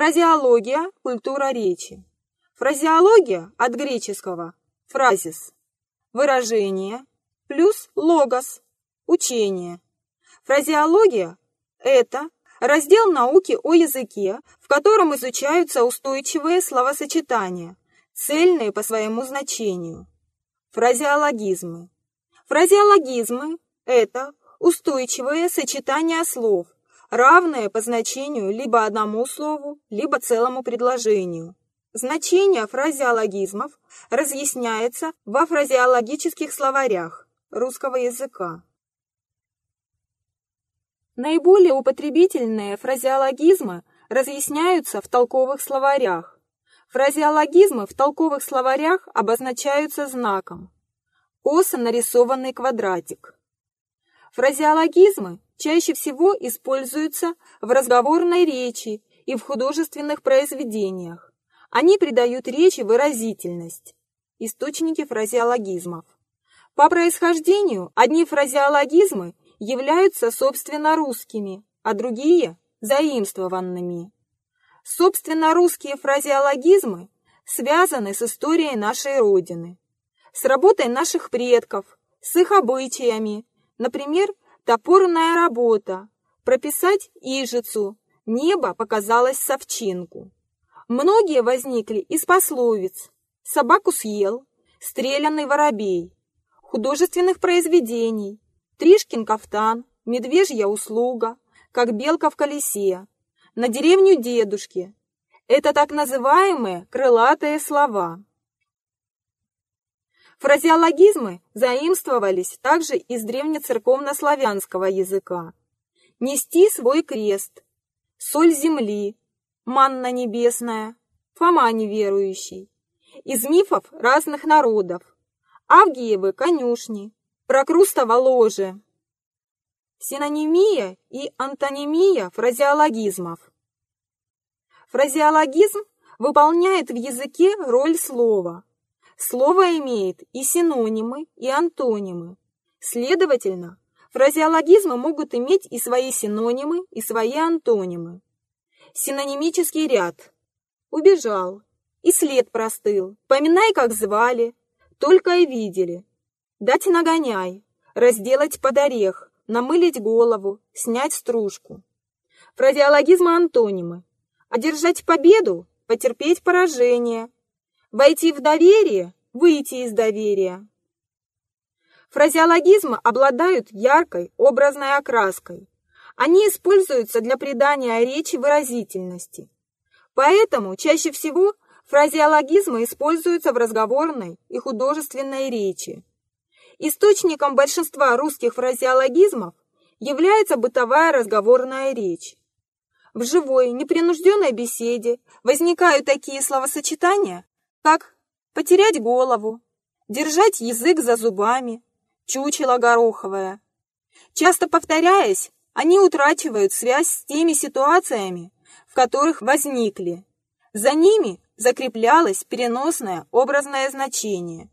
Фразеология – культура речи. Фразеология от греческого «фразис» – выражение, плюс «логос» – учение. Фразеология – это раздел науки о языке, в котором изучаются устойчивые словосочетания, цельные по своему значению. Фразеологизмы. Фразеологизмы – это устойчивые сочетания слов – равное по значению либо одному слову, либо целому предложению. Значение фразеологизмов разъясняется во фразеологических словарях русского языка. Наиболее употребительные фразеологизмы разъясняются в толковых словарях. Фразеологизмы в толковых словарях обозначаются знаком. Косо нарисованный квадратик. Фразеологизмы чаще всего используются в разговорной речи и в художественных произведениях. Они придают речи выразительность. Источники фразеологизмов. По происхождению одни фразеологизмы являются собственно русскими, а другие – заимствованными. Собственно русские фразеологизмы связаны с историей нашей Родины, с работой наших предков, с их обычаями, например, Топорная работа. Прописать ижицу. Небо показалось совчинку. Многие возникли из пословиц. Собаку съел, стрелянный воробей. Художественных произведений. Тришкин кафтан, медвежья услуга, как белка в колесе. На деревню дедушки. Это так называемые крылатые слова. Фразеологизмы заимствовались также из древнецерковно-славянского языка. «Нести свой крест», «соль земли», «манна небесная», «Фома неверующий», из мифов разных народов, Авгиевы конюшни, Прокрустово ложе. Синонимия и антонимия фразеологизмов. Фразеологизм выполняет в языке роль слова – Слово имеет и синонимы, и антонимы. Следовательно, фразеологизмы могут иметь и свои синонимы, и свои антонимы. Синонимический ряд. Убежал. И след простыл. Поминай, как звали. Только и видели. Дать нагоняй. Разделать под орех. Намылить голову. Снять стружку. Фразеологизмы антонимы. Одержать победу. Потерпеть поражение Войти в доверие, выйти из доверия. Фразеологизмы обладают яркой образной окраской. Они используются для придания речи выразительности. Поэтому чаще всего фразеологизмы используются в разговорной и художественной речи. Источником большинства русских фразеологизмов является бытовая разговорная речь. В живой, непринужденной беседе возникают такие словосочетания, как потерять голову, держать язык за зубами, чучело гороховое. Часто повторяясь, они утрачивают связь с теми ситуациями, в которых возникли. За ними закреплялось переносное образное значение.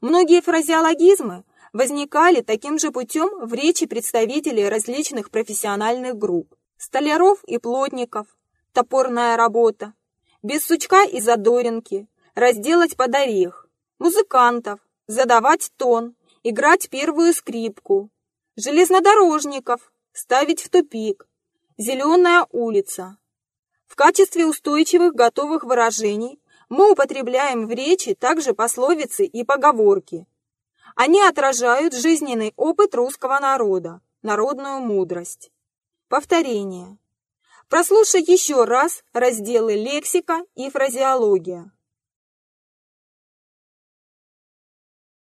Многие фразеологизмы возникали таким же путем в речи представителей различных профессиональных групп. Столяров и плотников, топорная работа, без сучка и задоринки, разделать под орех, музыкантов, задавать тон, играть первую скрипку, железнодорожников, ставить в тупик, зеленая улица. В качестве устойчивых готовых выражений мы употребляем в речи также пословицы и поговорки. Они отражают жизненный опыт русского народа, народную мудрость. Повторение. Прослушай еще раз разделы лексика и фразеология.